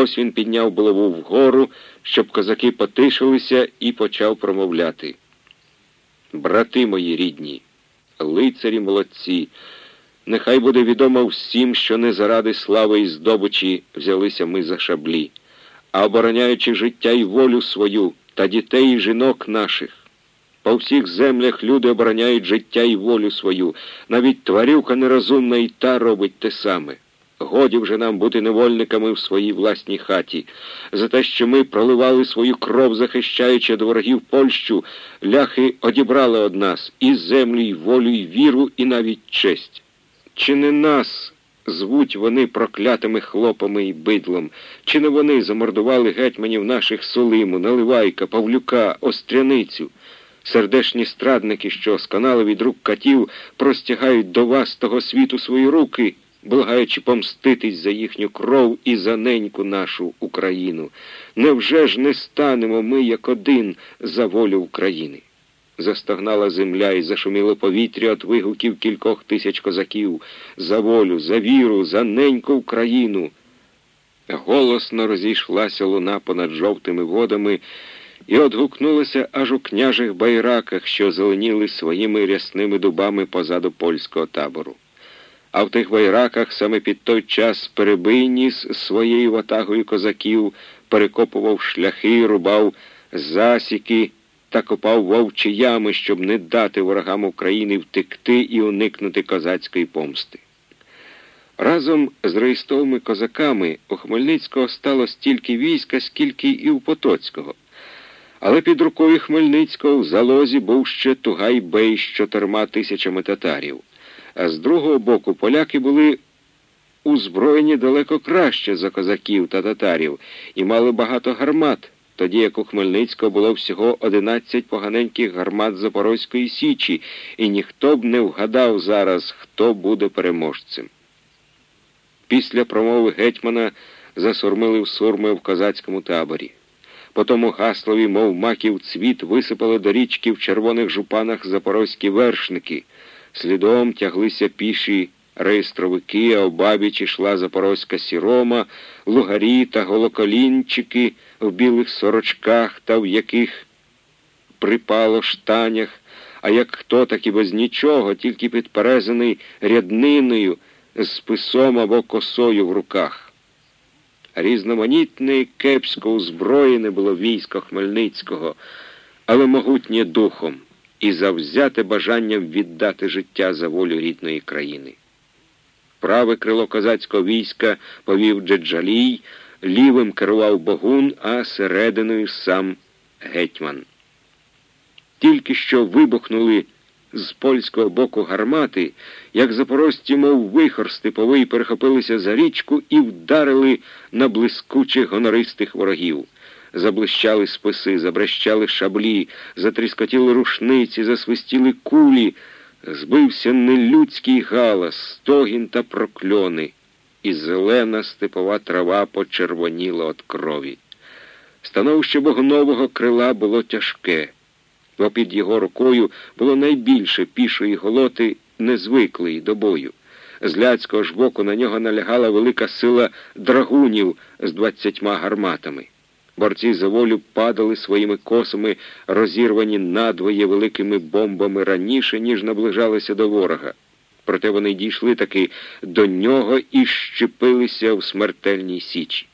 Ось він підняв булаву вгору, щоб козаки потишилися, і почав промовляти. Брати мої рідні, лицарі молодці, нехай буде відомо всім, що не заради слави і здобичі взялися ми за шаблі, а обороняючи життя і волю свою та дітей і жінок наших. По всіх землях люди обороняють життя і волю свою, навіть тварюка нерозумна і та робить те саме. Годі вже нам бути невольниками в своїй власній хаті. За те, що ми проливали свою кров, захищаючи до ворогів Польщу, ляхи одібрали од нас і землю, і волю, і віру, і навіть честь. Чи не нас звуть вони проклятими хлопами і бидлом? Чи не вони замордували гетьманів наших Солиму, Наливайка, Павлюка, Остряницю? Сердешні страдники, що сканали від рук катів, простягають до вас того світу свої руки благаючи помститись за їхню кров і за неньку нашу Україну. Невже ж не станемо ми, як один, за волю України? Застогнала земля і зашуміло повітря від вигуків кількох тисяч козаків за волю, за віру, за неньку Україну. Голосно розійшлася луна понад жовтими водами і одгукнулася аж у княжих байраках, що зеленіли своїми рясними дубами позаду польського табору а в тих вайраках саме під той час перебийні з своєю ватагою козаків перекопував шляхи, рубав засіки та копав вовчі ями, щоб не дати ворогам України втекти і уникнути козацької помсти. Разом з реєстровими козаками у Хмельницького стало стільки війська, скільки і у Потоцького. Але під рукою Хмельницького в залозі був ще Тугай Бей з чотирма тисячами татарів а з другого боку поляки були узброєні далеко краще за козаків та татарів і мали багато гармат, тоді як у Хмельницького було всього 11 поганеньких гармат Запорозької Січі, і ніхто б не вгадав зараз, хто буде переможцем. Після промови гетьмана засурмили в сурми в козацькому таборі. Потому гаслові, мов маків цвіт, висипали до річки в червоних жупанах запорозькі вершники. Слідом тяглися піші реєстровики, а обабіч ішла запорозька сірома, лугарі та голоколінчики в білих сорочках та в яких припало штанях, а як хто, так і без нічого, тільки підперезаний рядниною з списом або косою в руках. Різноманітне і кепсько озброєне було військо Хмельницького, але могутнє духом і завзяте бажанням віддати життя за волю рідної країни. Праве крило козацького війська повів Джеджалій, лівим керував Богун, а серединою сам гетьман. Тільки що вибухнули з польського боку гармати, як запорожці, мов вихор степовий, перехопилися за річку і вдарили на блискучих гонористих ворогів заблищали списи, забрещали шаблі, затріскотіли рушниці, засвистіли кулі, збився нелюдський галас, стогін та прокльони, і зелена степова трава почервоніла від крові. Становище богнового крила було тяжке, бо під його рукою було найбільше пішої голоти, незвиклої до бою. З ляцького ж боку на нього налягала велика сила драгунів з двадцятьма гарматами. Борці за волю падали своїми косами, розірвані надвоє великими бомбами раніше, ніж наближалися до ворога. Проте вони дійшли таки до нього і щепилися в смертельній січі.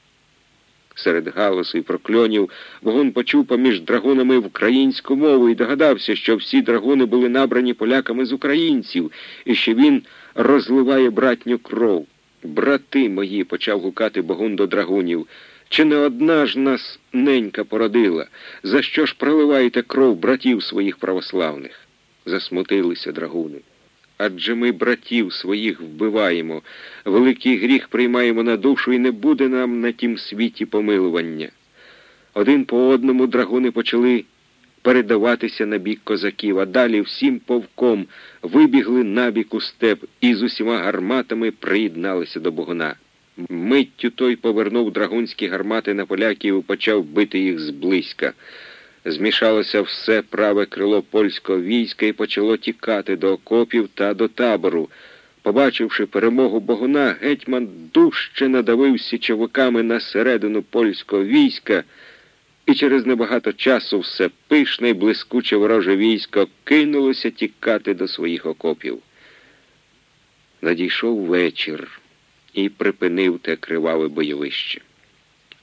Серед галасу і прокльонів вогон почув поміж драгунами українську мову і догадався, що всі драгуни були набрані поляками з українців, і що він розливає братню кров. Брати мої, почав гукати Богун до драгунів. Чи не одна ж нас ненька породила? За що ж проливаєте кров братів своїх православних? Засмутилися драгуни. Адже ми братів своїх вбиваємо, великий гріх приймаємо на душу і не буде нам на тім світі помилування. Один по одному драгуни почали передаватися на бік козаків, а далі всім повком вибігли набік у степ і з усіма гарматами приєдналися до богуна. Миттю той повернув драгунські гармати на поляків і почав бити їх зблизька. Змішалося все праве крило польського війська і почало тікати до окопів та до табору. Побачивши перемогу Богуна, гетьман дужче надавив січовиками на середину польського війська, і через небагато часу все пишне й блискуче вороже військо кинулося тікати до своїх окопів. Надійшов вечір і припинив те криваве бойовище.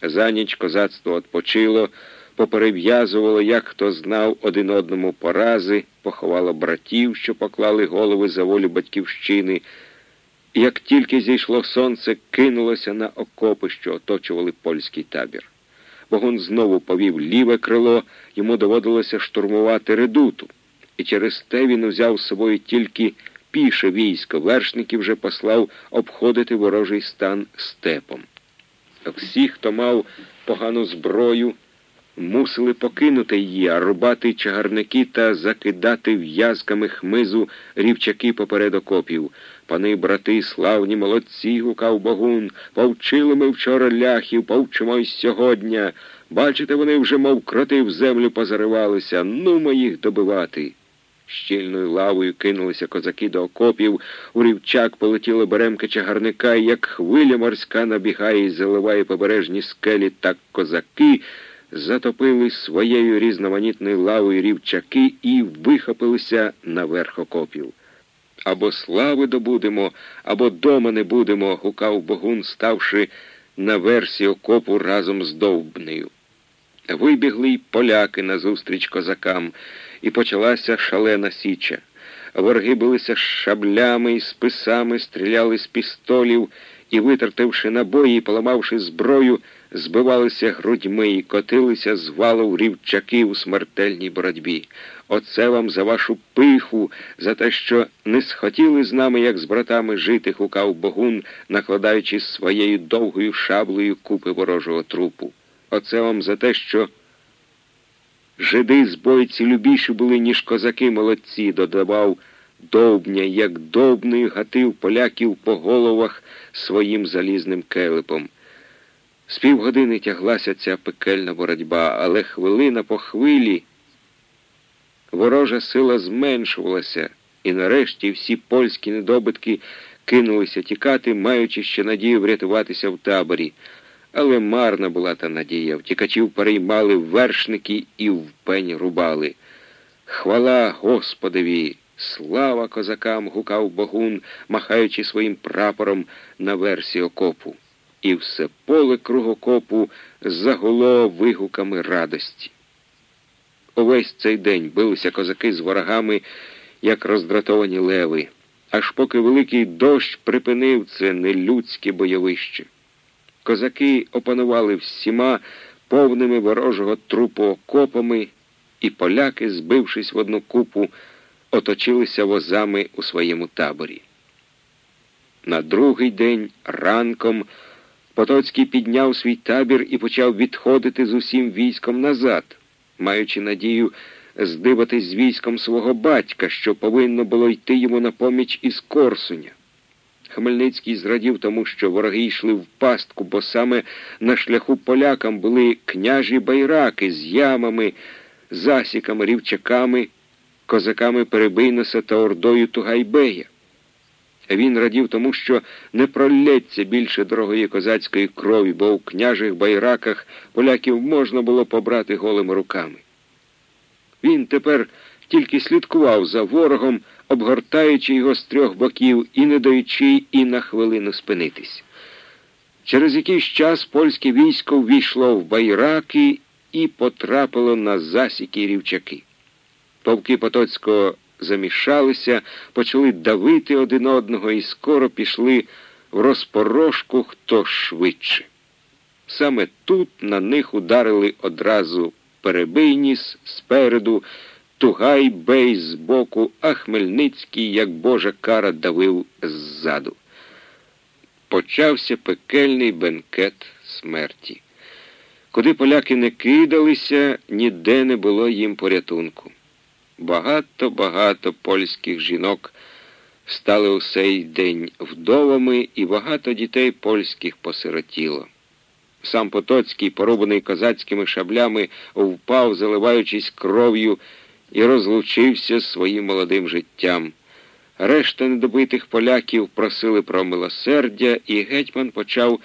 За ніч козацтво відпочило, поперев'язувало, як хто знав один одному порази, поховало братів, що поклали голови за волю батьківщини. І як тільки зійшло сонце, кинулося на окопи, що оточували польський табір. Богун знову повів ліве крило, йому доводилося штурмувати редуту, і через те він узяв з собою тільки піше військо, вершників вже послав обходити ворожий стан степом. Всі, хто мав погану зброю, мусили покинути її, а рубати чагарники та закидати в'язками хмизу рівчаки поперед окопів. Пани, брати, славні молодці, гукав Богун, повчили ми вчора ляхів, повчимо й сьогодні. Бачите, вони вже, мов кроти в землю позаривалися, ну ми їх добивати. Щільною лавою кинулися козаки до окопів, у рівчак полетіли беремки чагарника, і як хвиля морська набігає і заливає побережні скелі, так козаки затопили своєю різноманітною лавою рівчаки і вихопилися наверх окопів. Або слави добудемо, або дома не будемо, гукав Богун, ставши на версі окопу разом з довбнею. Вибігли й поляки назустріч козакам, і почалася шалена січа. Ворги билися шаблями і списами, стріляли з пістолів і, витративши набої, поламавши зброю, збивалися грудьми і котилися з валу рівчаки у смертельній боротьбі. Оце вам за вашу пиху, за те, що не схотіли з нами, як з братами, жити, хукав Богун, накладаючи своєю довгою шаблею купи ворожого трупу. Оце вам за те, що жиди збойці любіші були, ніж козаки молодці, додавав довбня, як довбний гатив поляків по головах своїм залізним келепом. З півгодини тяглася ця пекельна боротьба, але хвилина по хвилі ворожа сила зменшувалася, і нарешті всі польські недобитки кинулися тікати, маючи ще надію врятуватися в таборі. Але марна була та надія. Втікачів переймали вершники і в пень рубали. Хвала Господові! Слава козакам! гукав Богун, махаючи своїм прапором на версі окопу. І все поле кругокопу загуло вигуками радості. Увесь цей день билися козаки з ворогами, як роздратовані леви, аж поки великий дощ припинив це нелюдське бойовище. Козаки опанували всіма повними ворожого трупу окопами, і поляки, збившись в одну купу, оточилися возами у своєму таборі. На другий день ранком Потоцький підняв свій табір і почав відходити з усім військом назад, маючи надію здибатись з військом свого батька, що повинно було йти йому на поміч із Корсуня. Хмельницький зрадів тому, що вороги йшли в пастку, бо саме на шляху полякам були княжі байраки з ямами, засіками, рівчаками, козаками Перебийноса та ордою Тугайбея. Він радів тому, що не пролється більше дорогої козацької крові, бо у княжих байраках поляків можна було побрати голими руками. Він тепер тільки слідкував за ворогом, обгортаючи його з трьох боків і не даючи і на хвилину спинитись. Через якийсь час польське військо ввійшло в байраки і потрапило на засіки рівчаки. Повки Потоцького замішалися, почали давити один одного і скоро пішли в розпорожку хто швидше. Саме тут на них ударили одразу перебийніс спереду, Тугай бей збоку, а Хмельницький, як божа кара, давив ззаду. Почався пекельний бенкет смерті. Куди поляки не кидалися, ніде не було їм порятунку. Багато-багато польських жінок стали у цей день вдовами, і багато дітей польських посиротіло. Сам Потоцький, порубаний козацькими шаблями, впав, заливаючись кров'ю, і розлучився з своїм молодим життям. Решта недобитих поляків просили про милосердя, і гетьман почав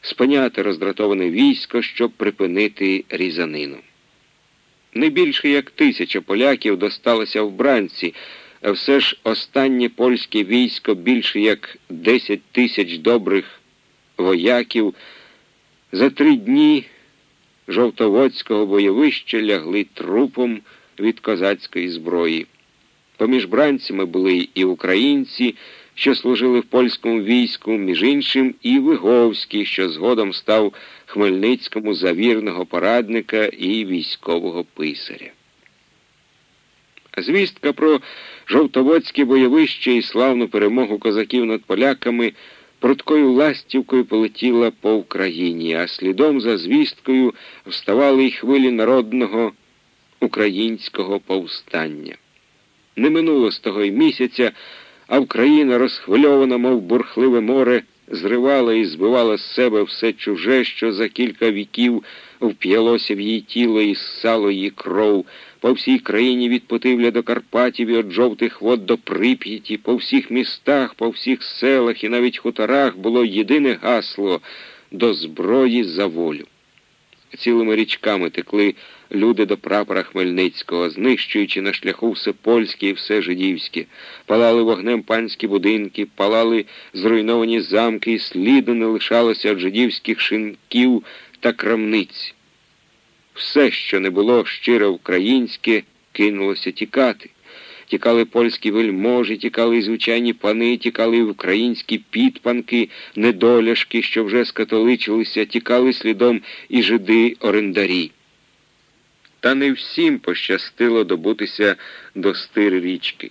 спиняти роздратоване військо, щоб припинити різанину. Не більше як тисяча поляків досталося в бранці, а все ж останнє польське військо більше як десять тисяч добрих вояків. За три дні жовтоводського бойовища лягли трупом від козацької зброї. Поміж бранцями були і українці, що служили в польському війську, між іншим, і Виговський, що згодом став Хмельницькому завірного порадника і військового писаря. Звістка про жовтоводське бойовище і славну перемогу козаків над поляками пруткою ластівкою полетіла по Україні, а слідом за звісткою вставали й хвилі народного українського повстання. Не минуло з того й місяця, а Україна, розхвильована, мов бурхливе море, зривала і збивала з себе все чуже, що за кілька віків вп'ялося в її тіло і ссало її кров, по всій країні від Потивля до Карпатів і від жовтих вод до Прип'яті, по всіх містах, по всіх селах і навіть хуторах було єдине гасло до зброї за волю. Цілими річками текли люди до прапора Хмельницького, знищуючи на шляху все польське і все жидівське, палали вогнем панські будинки, палали зруйновані замки, і сліду не лишалося від жидівських шинків та крамниць. Все, що не було щиро українське, кинулося тікати. Тікали польські вельможі, тікали звичайні пани, тікали українські підпанки, недоляшки, що вже скатоличилися, тікали слідом і жиди-орендарі. Та не всім пощастило добутися до стир річки.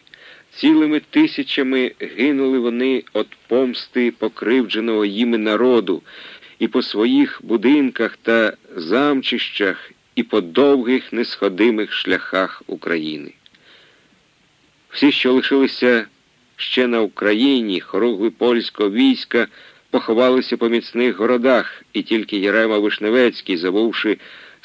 Цілими тисячами гинули вони від помсти покривдженого їми народу, і по своїх будинках та замчищах, і по довгих несходимих шляхах України. Всі, що лишилися ще на Україні, хоругви польського війська, поховалися по міцних городах, і тільки Єрема Вишневецький, забувши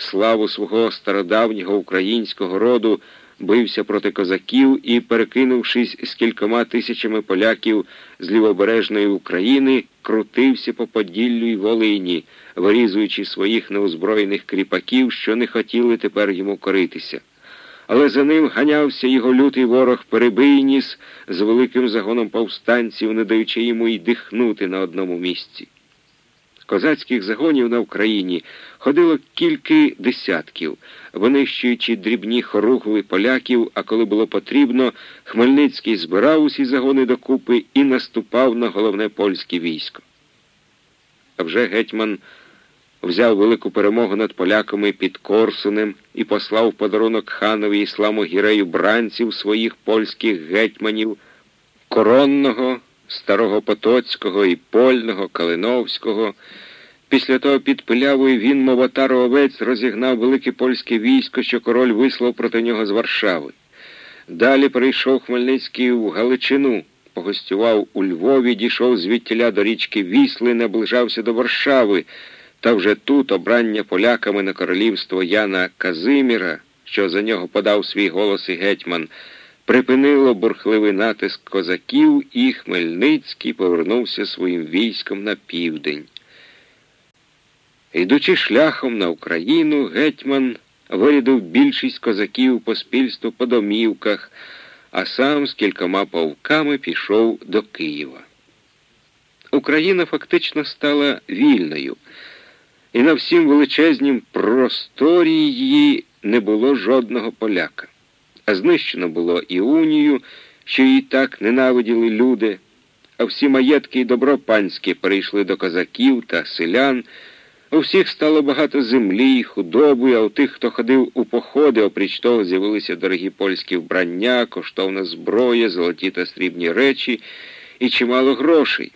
славу свого стародавнього українського роду, бився проти козаків і, перекинувшись з кількома тисячами поляків з лівобережної України, крутився по Поділлю й Волині, вирізуючи своїх неозброєних кріпаків, що не хотіли тепер йому коритися. Але за ним ганявся його лютий ворог Перебийніс з великим загоном повстанців, не даючи йому й дихнути на одному місці. Козацьких загонів на Україні ходило кілька десятків, винищуючи дрібні хоругви поляків, а коли було потрібно, Хмельницький збирав усі загони докупи і наступав на головне польське військо. А вже гетьман взяв велику перемогу над поляками під Корсунем і послав подарунок ханові ісламу гірею бранців своїх польських гетьманів, коронного, старого Потоцького і Польного, Калиновського. Після того під Пилявою він, мов отар овець, розігнав велике польське військо, що король вислав проти нього з Варшави. Далі прийшов Хмельницький в Галичину, погостював у Львові, дійшов звідтіля до річки Вісли, наближався до Варшави. Та вже тут обрання поляками на королівство Яна Казиміра, що за нього подав свій голос і гетьман, припинило бурхливий натиск козаків, і Хмельницький повернувся своїм військом на південь. Йдучи шляхом на Україну, гетьман вирядив більшість козаків поспільству по домівках, а сам з кількома полками пішов до Києва. Україна фактично стала вільною, і на всім величезнім просторі її не було жодного поляка. А знищено було і унію, що її так ненавиділи люди, а всі маєтки і добро панське перейшли до козаків та селян. У всіх стало багато землі, худоби, а у тих, хто ходив у походи, опріч того з'явилися дорогі польські вбрання, коштовна зброя, золоті та срібні речі і чимало грошей.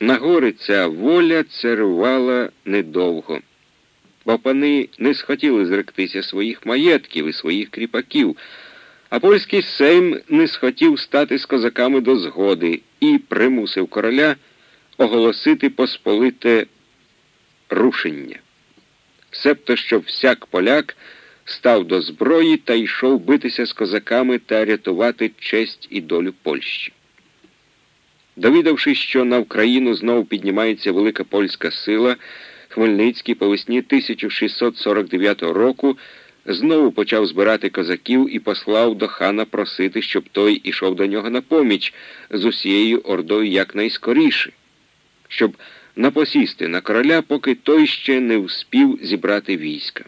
На гори ця воля царувала недовго, бо пани не схотіли зректися своїх маєтків і своїх кріпаків, а польський сейм не схотів стати з козаками до згоди і примусив короля оголосити посполите рушення, себто, щоб всяк поляк став до зброї та йшов битися з козаками та рятувати честь і долю Польщі. Довідавшись, що на Україну знову піднімається велика польська сила, Хмельницький по весні 1649 року знову почав збирати козаків і послав до хана просити, щоб той ішов до нього на поміч з усією ордою якнайскоріше, щоб напосісти на короля, поки той ще не вспів зібрати війська.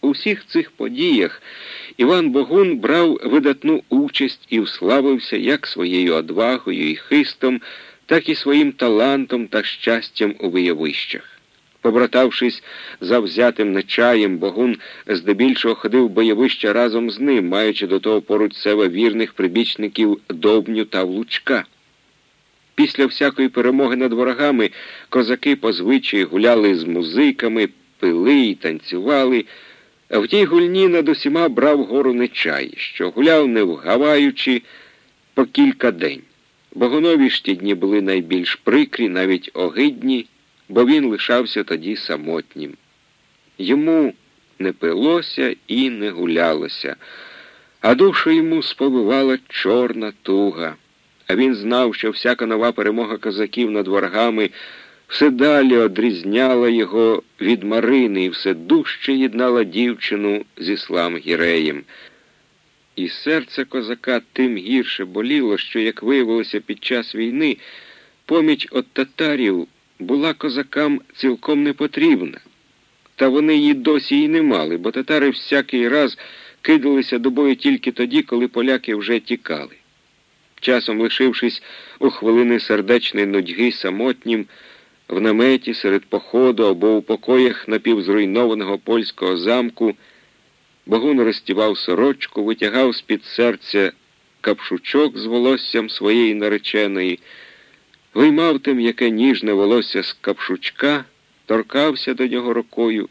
У всіх цих подіях Іван Богун брав видатну участь і вславився як своєю одвагою і хистом, так і своїм талантом та щастям у виявищах. Побратавшись завзятим нечаєм, Богун здебільшого ходив бойовища разом з ним, маючи до того поруч себе вірних прибічників Довбню та Влучка. Після всякої перемоги над ворогами козаки по звичаї гуляли з музиками, пили і танцювали. В тій гульні над усіма брав гору нечай, що гуляв, не вгаваючи по кілька день. Богунові ж ті дні були найбільш прикрі, навіть огидні бо він лишався тоді самотнім. Йому не пилося і не гулялося, а душу йому сповивала чорна туга. А він знав, що всяка нова перемога козаків над ворогами все далі одрізняла його від Марини і все дужче єднала дівчину зі слам Гіреєм. І серце козака тим гірше боліло, що, як виявилося під час війни, поміч от татарів була козакам цілком не потрібна. Та вони її досі й не мали, бо татари всякий раз кидалися до бою тільки тоді, коли поляки вже тікали. Часом, лишившись у хвилини сердечної нудьги самотнім, в наметі серед походу або у покоях напівзруйнованого польського замку, Богун розтівав сорочку, витягав з-під серця капшучок з волоссям своєї нареченої виймав тим яке ніжне волосся з капшучка, торкався до нього рукою,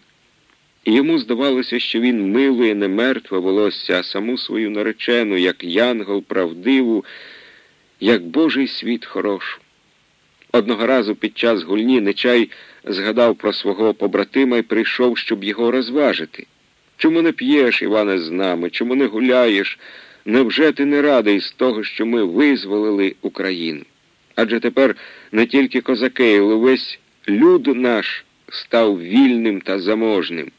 і йому здавалося, що він милує не мертве волосся, а саму свою наречену, як янгол правдиву, як Божий світ хорошу. Одного разу під час гульні Нечай згадав про свого побратима і прийшов, щоб його розважити. Чому не п'єш, Іване, з нами? Чому не гуляєш? Невже ти не радий з того, що ми визволили Україну? Адже тепер не тільки козаки, але весь люд наш став вільним та заможним.